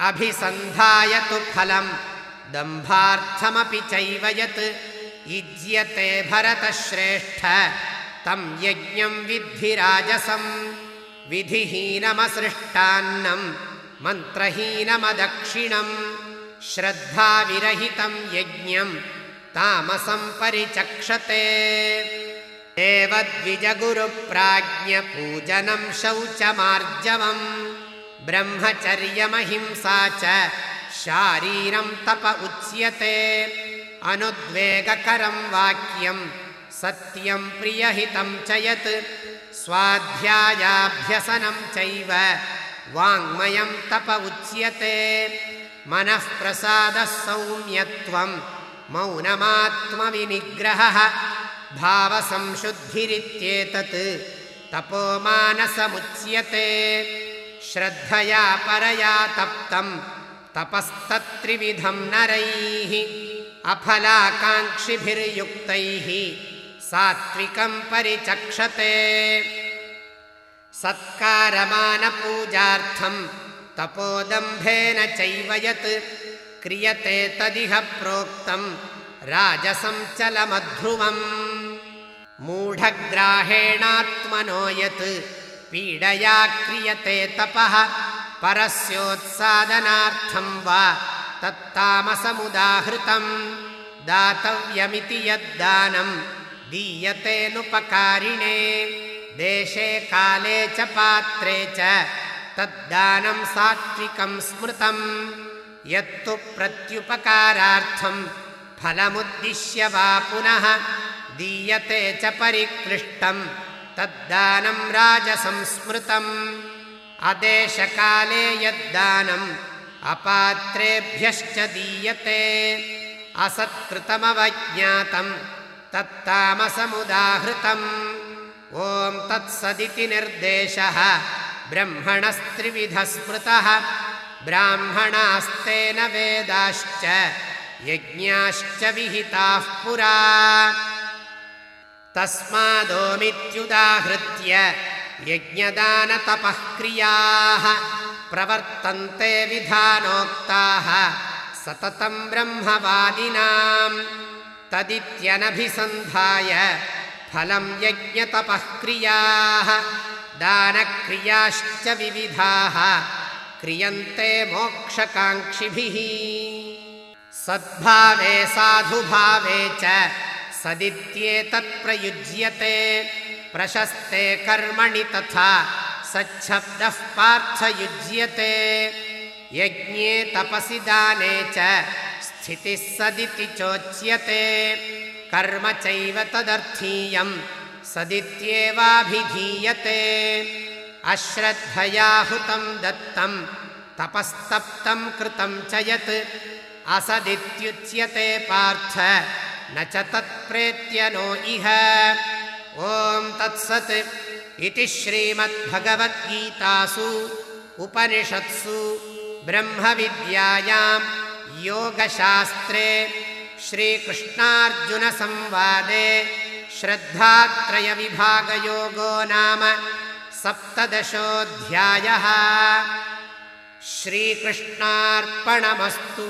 अभिसन्धायतु फलम्। दम्भार्थमपि चैव यत् युज्यते भरतश्रेष्ठ। तं यज्ञं विद्धिराजसं। विधिहीनमसृष्टान्नं। मन्त्रहीनमदक्षिणम्। श्रद्धाविरहितं यज्ञं। तामसं परिचक्षते। देवद्विजगुरुप्राज्ञपूजनं शौचमार्जवम् ब्रह्मचर्यमहिंसा च शारीरं तप उच्यते। अनुद्वेगकरं वाक्यं सत्यं प्रियहितं च यत् स्वाध्यायाभ्यसनं चैव वाङ्मयं तप उच्यते। मनःप्रसादः सौम्यत्वं मौनमात्मविनिग्रहः भावसंशुद्धिरित्येतत् तपोमानसमुच्यते श्रद्धया परया तप्तं। तपस्तत्त्रिविधं नरैः अफलाकाङ्क्षिभिर्युक्तैः सात्विकं परिचक्षते। सत्कारमानपूजार्थं तपोदम्भेन चैव यत् क्रियते तदिह प्रोक्तं राजसञ्चलमध्रुवम् मूढग्राहेणात्मनो यत् पीडया क्रियते तपः। परस्योत्सादनार्थं वा तत्तामसमुदाहृतं दातव्यमिति यद्दानं दीयतेऽनुपकारिणे देशे काले च पात्रे च तद्दानं सात्विकं स्मृतं यत्तु प्रत्युपकारार्थं फलमुद्दिश्य वा पुनः दीयते च परिक्लिष्टम् तद्दानं राजसंस्मृतम्। अदेशकाले यद्दानम् अपात्रेभ्यश्च दीयते। असत्कृतमवज्ञातं तत्तामसमुदाहृतम्। ॐ तत्सदिति निर्देशः। ब्रह्मणस्त्रिविधः स्मृतः ब्राह्मणास्तेन वेदाश्च। यज्ञाश्च विहिताः पुरा तस्मादोमित्युदाहृत्य यज्ञदानतपः क्रियाः प्रवर्तन्ते विधानोक्ताः सततं ब्रह्मवादिनां तदित्यनभिसन्धाय फलं यज्ञतपः क्रियाः दानक्रियाश्च विविधाः क्रियन्ते मोक्षकाङ्क्षिभिः। सद्भावे साधुभावे च सदित्येतत्प्रयुज्यते प्रशस्ते कर्मणि तथा सच्छब्दः पार्थयुज्यते। यज्ञे तपसि दाने च स्थितिः सदिति चोच्यते। कर्म चैव तदर्थीयं सदित्येवाभिधीयते। अश्रद्धयाहुतं दत्तं तपस्तप्तं कृतं च यत् असदित्युच्यते पार्थ न च तत्प्रेत्य नो इह। ॐ तत्सत् इति श्रीमद्भगवद्गीतासु उपनिषत्सु ब्रह्मविद्यायां योगशास्त्रे श्रीकृष्णार्जुनसंवादे श्रद्धात्रयविभागयोगो नाम सप्तदशोऽध्यायः। श्रीकृष्णार्पणमस्तु